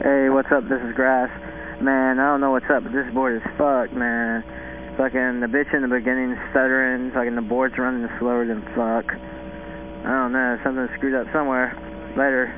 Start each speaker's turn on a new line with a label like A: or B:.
A: Hey, what's up? This is Grass. Man, I don't know what's up, but this board is fucked, man. Fucking the bitch in the beginning stuttering, fucking the board's running slower than fuck. I don't know, something screwed up somewhere. Later.